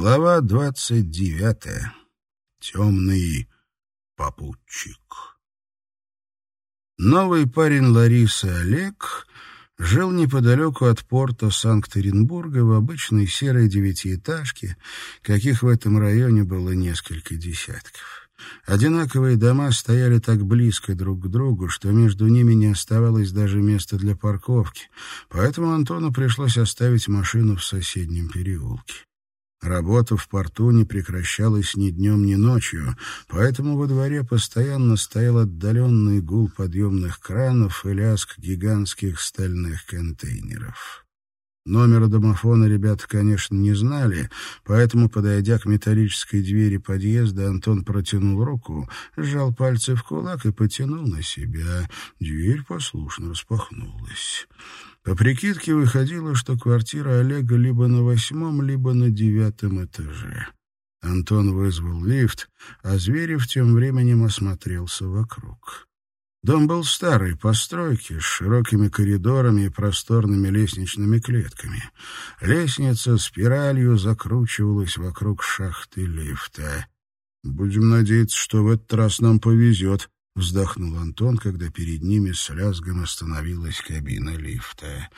Глава двадцать девятая. Темный попутчик. Новый парень Ларисы Олег жил неподалеку от порта Санкт-Петербурга в обычной серой девятиэтажке, каких в этом районе было несколько десятков. Одинаковые дома стояли так близко друг к другу, что между ними не оставалось даже места для парковки, поэтому Антону пришлось оставить машину в соседнем переулке. Работа в порту не прекращалась ни днем, ни ночью, поэтому во дворе постоянно стоял отдаленный гул подъемных кранов и лязг гигантских стальных контейнеров. Номера домофона ребята, конечно, не знали, поэтому, подойдя к металлической двери подъезда, Антон протянул руку, сжал пальцы в кулак и потянул на себя. Дверь послушно распахнулась. По прикидке выходило, что квартира Олега либо на восьмом, либо на девятом этаже. Антон вызвал лифт, а Зверев тем временем осмотрелся вокруг. Дом был старой постройки, с широкими коридорами и просторными лестничными клетками. Лестница спиралью закручивалась вокруг шахты лифта. «Будем надеяться, что в этот раз нам повезет», — вздохнул Антон, когда перед ними с лязгом остановилась кабина лифта.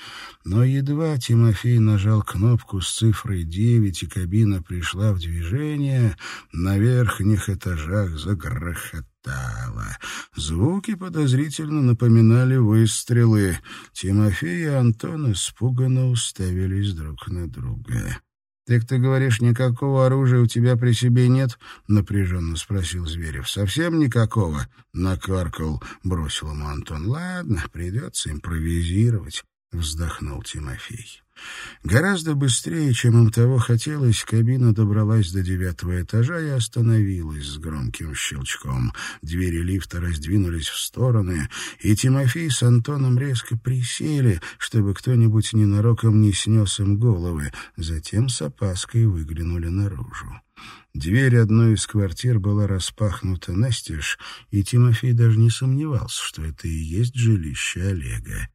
Но едва Тимофей нажал кнопку с цифрой девять, и кабина пришла в движение, на верхних этажах загрохотало. Звуки подозрительно напоминали выстрелы. Тимофей и Антон испуганно уставились друг на друга. «Так ты говоришь, никакого оружия у тебя при себе нет?» — напряженно спросил Зверев. «Совсем никакого?» — накаркал, бросил ему Антон. «Ладно, придется импровизировать», — вздохнул Тимофей. Гораздо быстрее, чем им того хотелось, кабина добралась до девятого этажа и остановилась с громким щелчком. Двери лифта раздвинулись в стороны, и Тимофей с Антоном резко присели, чтобы кто-нибудь ненароком не снес им головы. Затем с опаской выглянули наружу. Дверь одной из квартир была распахнута настежь, и Тимофей даже не сомневался, что это и есть жилище Олега.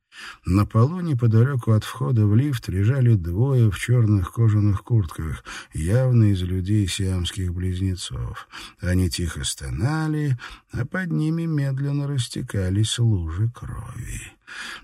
На полу неподалеку от входа в лифт лежали двое в черных кожаных куртках, явно из людей сиамских близнецов. Они тихо стонали, а под ними медленно растекались лужи крови.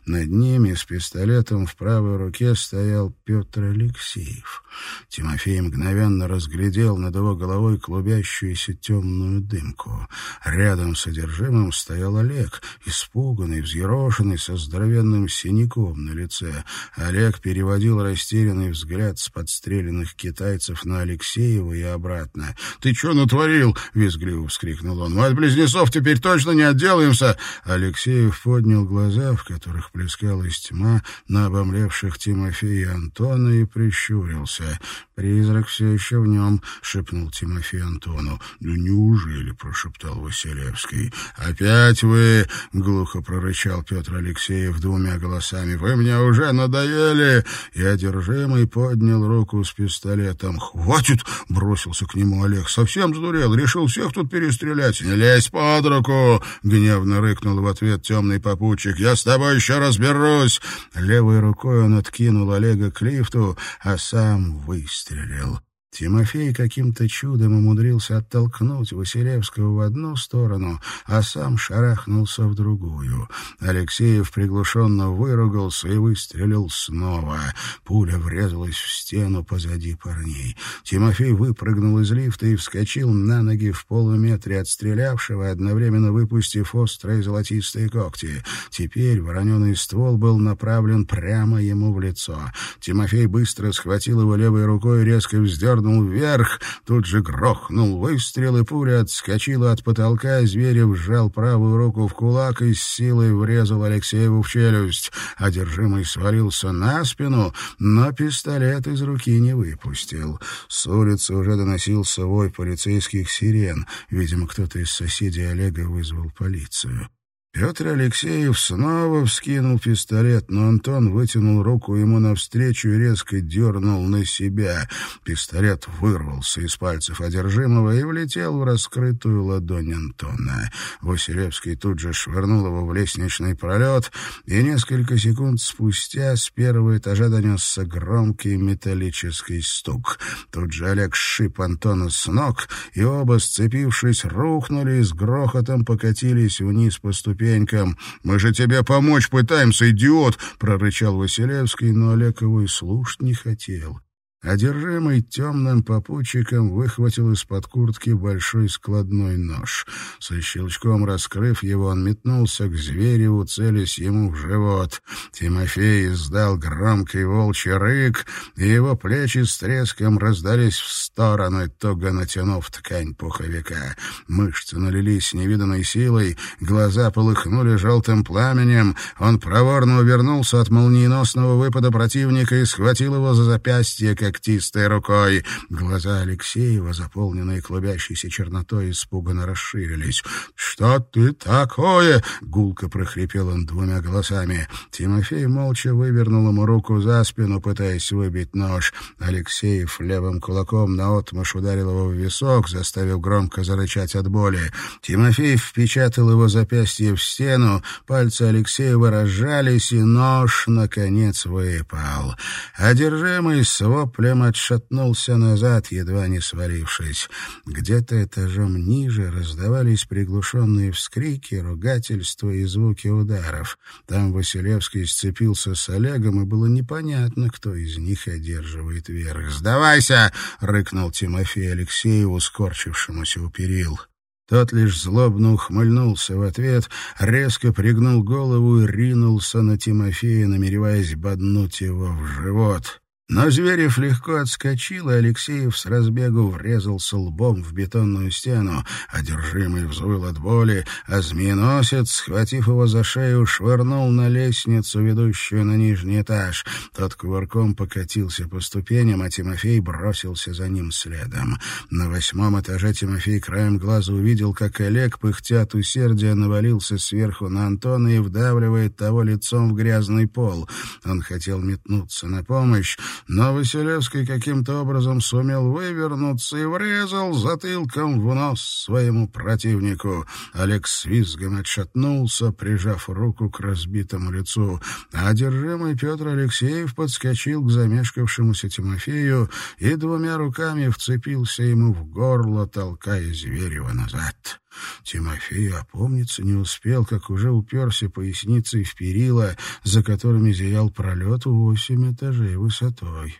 Над ними с пистолетом в правой руке стоял Петр Алексеев. Тимофей мгновенно разглядел над его головой клубящуюся темную дымку. Рядом с содержимым стоял Олег, испуганный, взъерошенный, со здоровенным синяком на лице. Олег переводил растерянный взгляд с подстреленных китайцев на Алексеева и обратно. «Ты что натворил?» — визгливо вскрикнул он. «Мы от близнецов теперь точно не отделаемся!» Алексеев поднял глаза, в которых плескалась тьма, на обомлевших Тимофея и Антона и прищурился. «Призрак все еще в нем», — шепнул Тимофей Антону. «Да неужели?» — прошептал Василевский. «Опять вы!» — глухо прорычал Петр Алексеев двумя голосами. «Вы мне уже надоели!» И одержимый поднял руку с пистолетом. «Хватит!» — бросился к нему Олег. «Совсем сдурел, решил всех тут перестрелять. Не лезь под руку!» — гневно рыкнул в ответ темный попутчик. «Я с тобой тобой еще разберусь!» Левой рукой он откинул Олега к лифту, а сам выстрелил. Тимофей каким-то чудом умудрился оттолкнуть Василевского в одну сторону, а сам шарахнулся в другую. Алексеев приглушенно выругался и выстрелил снова. Пуля врезалась в стену позади парней. Тимофей выпрыгнул из лифта и вскочил на ноги в полуметре от стрелявшего, одновременно выпустив острые золотистые когти. Теперь вороненый ствол был направлен прямо ему в лицо. Тимофей быстро схватил его левой рукой и резко вздернул дернул вверх, тут же грохнул выстрел, и пуля отскочила от потолка, Зверев сжал правую руку в кулак и с силой врезал Алексееву в челюсть. Одержимый свалился на спину, но пистолет из руки не выпустил. С улицы уже доносился вой полицейских сирен. Видимо, кто-то из соседей Олега вызвал полицию. Петр Алексеев снова вскинул пистолет, но Антон вытянул руку ему навстречу и резко дернул на себя. Пистолет вырвался из пальцев одержимого и влетел в раскрытую ладонь Антона. Василевский тут же швырнул его в лестничный пролет, и несколько секунд спустя с первого этажа донесся громкий металлический стук. Тут же Олег шип Антона с ног, и оба, сцепившись, рухнули и с грохотом покатились вниз по ступеням ступенькам. «Мы же тебе помочь пытаемся, идиот!» — прорычал Василевский, но Олег его и слушать не хотел. Одержимый темным попутчиком выхватил из-под куртки большой складной нож. Со щелчком раскрыв его, он метнулся к зверю, целясь ему в живот. Тимофей издал громкий волчий рык, и его плечи с треском раздались в стороны, туго натянув ткань пуховика. Мышцы налились невиданной силой, глаза полыхнули желтым пламенем. Он проворно увернулся от молниеносного выпада противника и схватил его за запястье, как когтистой рукой. Глаза Алексеева, заполненные клубящейся чернотой, испуганно расширились. «Что ты такое?» — гулко прохрипел он двумя голосами. Тимофей молча вывернул ему руку за спину, пытаясь выбить нож. Алексеев левым кулаком наотмашь ударил его в висок, заставив громко зарычать от боли. Тимофей впечатал его запястье в стену, пальцы Алексеева разжались, и нож, наконец, выпал. Одержимый с воплем воплем отшатнулся назад, едва не свалившись. Где-то этажом ниже раздавались приглушенные вскрики, ругательства и звуки ударов. Там Василевский сцепился с Олегом, и было непонятно, кто из них одерживает верх. «Сдавайся!» — рыкнул Тимофей Алексееву, скорчившемуся у перил. Тот лишь злобно ухмыльнулся в ответ, резко пригнул голову и ринулся на Тимофея, намереваясь боднуть его в живот. Но Зверев легко отскочил, и Алексеев с разбегу врезался лбом в бетонную стену. Одержимый взвыл от боли, а змееносец, схватив его за шею, швырнул на лестницу, ведущую на нижний этаж. Тот кувырком покатился по ступеням, а Тимофей бросился за ним следом. На восьмом этаже Тимофей краем глаза увидел, как Олег, пыхтя от усердия, навалился сверху на Антона и вдавливает того лицом в грязный пол. Он хотел метнуться на помощь, но Василевский каким-то образом сумел вывернуться и врезал затылком в нос своему противнику. Олег с визгом отшатнулся, прижав руку к разбитому лицу. Одержимый Петр Алексеев подскочил к замешкавшемуся Тимофею и двумя руками вцепился ему в горло, толкая Зверева назад. Тимофей опомниться не успел, как уже уперся поясницей в перила, за которыми зиял пролет в восемь этажей высотой.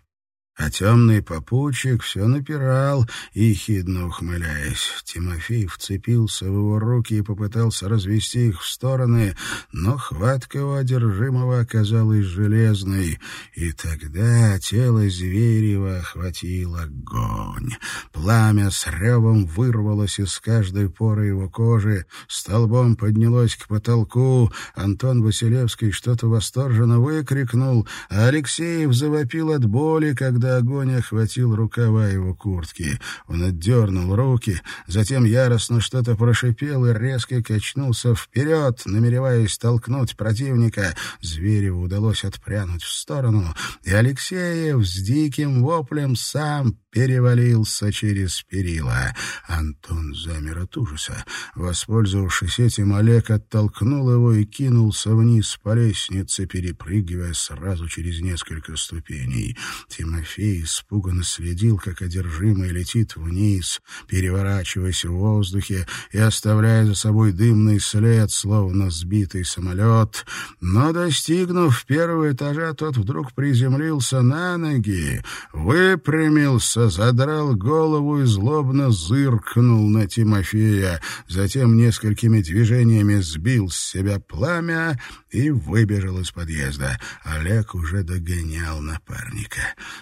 А темный попутчик все напирал, ехидно ухмыляясь. Тимофей вцепился в его руки и попытался развести их в стороны, но хватка у одержимого оказалась железной, и тогда тело Зверева охватил огонь. Пламя с ревом вырвалось из каждой поры его кожи, столбом поднялось к потолку. Антон Василевский что-то восторженно выкрикнул, а Алексеев завопил от боли, когда когда огонь охватил рукава его куртки. Он отдернул руки, затем яростно что-то прошипел и резко качнулся вперед, намереваясь толкнуть противника. Звереву удалось отпрянуть в сторону, и Алексеев с диким воплем сам перевалился через перила. Антон замер от ужаса. Воспользовавшись этим, Олег оттолкнул его и кинулся вниз по лестнице, перепрыгивая сразу через несколько ступеней. Тимофей испуганно следил, как одержимый летит вниз, переворачиваясь в воздухе и оставляя за собой дымный след, словно сбитый самолет. Но, достигнув первого этажа, тот вдруг приземлился на ноги, выпрямился, задрал голову и злобно зыркнул на Тимофея. Затем несколькими движениями сбил с себя пламя и выбежал из подъезда. Олег уже догонял напарника.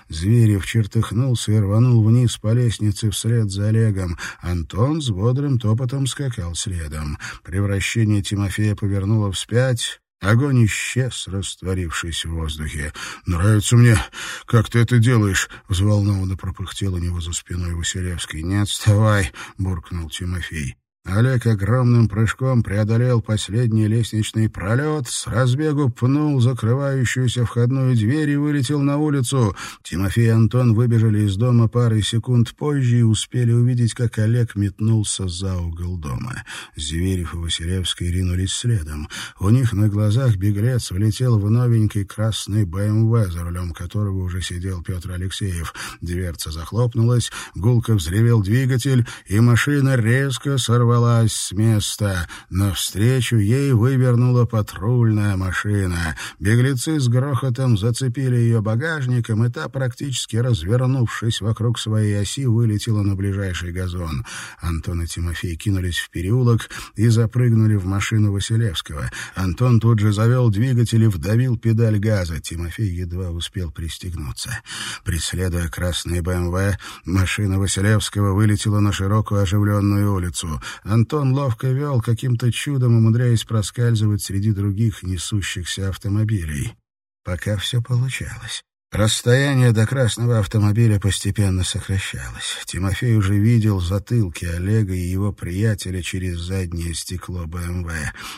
Зверев чертыхнулся и рванул вниз по лестнице вслед за Олегом. Антон с бодрым топотом скакал следом. Превращение Тимофея повернуло вспять. Огонь исчез, растворившись в воздухе. «Нравится мне, как ты это делаешь!» — взволнованно пропыхтел у него за спиной Василевский. «Не отставай!» — буркнул Тимофей. Олег огромным прыжком преодолел последний лестничный пролет, с разбегу пнул закрывающуюся входную дверь и вылетел на улицу. Тимофей и Антон выбежали из дома пары секунд позже и успели увидеть, как Олег метнулся за угол дома. Зверев и Василевский ринулись следом. У них на глазах беглец влетел в новенький красный БМВ, за рулем которого уже сидел Петр Алексеев. Дверца захлопнулась, гулко взревел двигатель, и машина резко сорвалась сорвалась с места. Навстречу ей вывернула патрульная машина. Беглецы с грохотом зацепили ее багажником, и та, практически развернувшись вокруг своей оси, вылетела на ближайший газон. Антон и Тимофей кинулись в переулок и запрыгнули в машину Василевского. Антон тут же завел двигатель и вдавил педаль газа. Тимофей едва успел пристегнуться. Преследуя красный БМВ, машина Василевского вылетела на широкую оживленную улицу. Антон ловко вел, каким-то чудом умудряясь проскальзывать среди других несущихся автомобилей. Пока все получалось. Расстояние до красного автомобиля постепенно сокращалось. Тимофей уже видел затылки Олега и его приятеля через заднее стекло БМВ.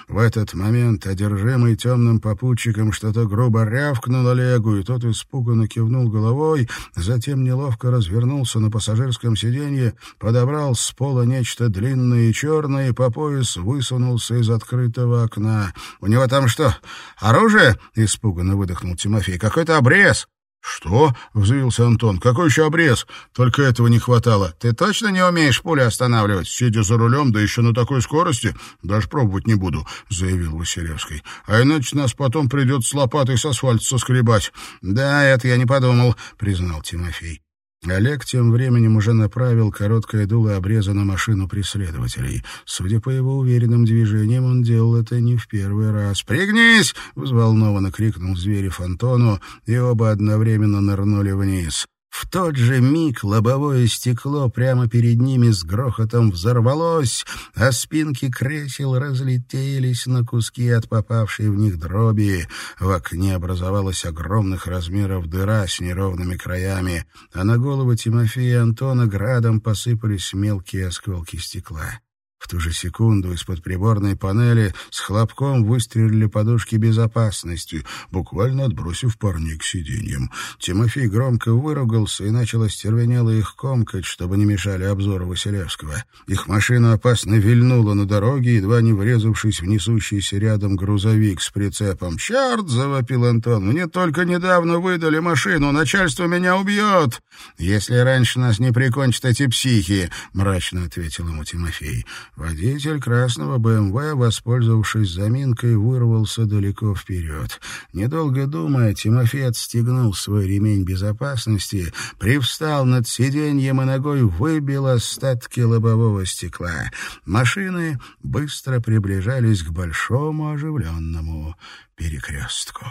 В этот момент, одержимый темным попутчиком, что-то грубо рявкнул Олегу, и тот испуганно кивнул головой, затем неловко развернулся на пассажирском сиденье, подобрал с пола нечто длинное и черное и по пояс высунулся из открытого окна. «У него там что, оружие?» — испуганно выдохнул Тимофей. «Какой-то обрез!» «Что?» — взвился Антон. «Какой еще обрез? Только этого не хватало. Ты точно не умеешь пули останавливать? Сидя за рулем, да еще на такой скорости? Даже пробовать не буду», — заявил Василевский. «А иначе нас потом придется с лопатой с асфальта соскребать». «Да, это я не подумал», — признал Тимофей. Олег тем временем уже направил короткое дуло обреза на машину преследователей. Судя по его уверенным движениям, он делал это не в первый раз. «Пригнись!» — взволнованно крикнул Зверев Антону, и оба одновременно нырнули вниз. В тот же миг лобовое стекло прямо перед ними с грохотом взорвалось, а спинки кресел разлетелись на куски от попавшей в них дроби. В окне образовалась огромных размеров дыра с неровными краями, а на голову Тимофея и Антона градом посыпались мелкие осколки стекла. В ту же секунду из-под приборной панели с хлопком выстрелили подушки безопасности, буквально отбросив парней к сиденьям. Тимофей громко выругался и начал остервенело их комкать, чтобы не мешали обзору Василевского. Их машина опасно вильнула на дороге, едва не врезавшись в несущийся рядом грузовик с прицепом. «Черт!» — завопил Антон. «Мне только недавно выдали машину. Начальство меня убьет!» «Если раньше нас не прикончат эти психи!» — мрачно ответил ему Тимофей. Водитель красного БМВ, воспользовавшись заминкой, вырвался далеко вперед. Недолго думая, Тимофей отстегнул свой ремень безопасности, привстал над сиденьем и ногой выбил остатки лобового стекла. Машины быстро приближались к большому оживленному перекрестку.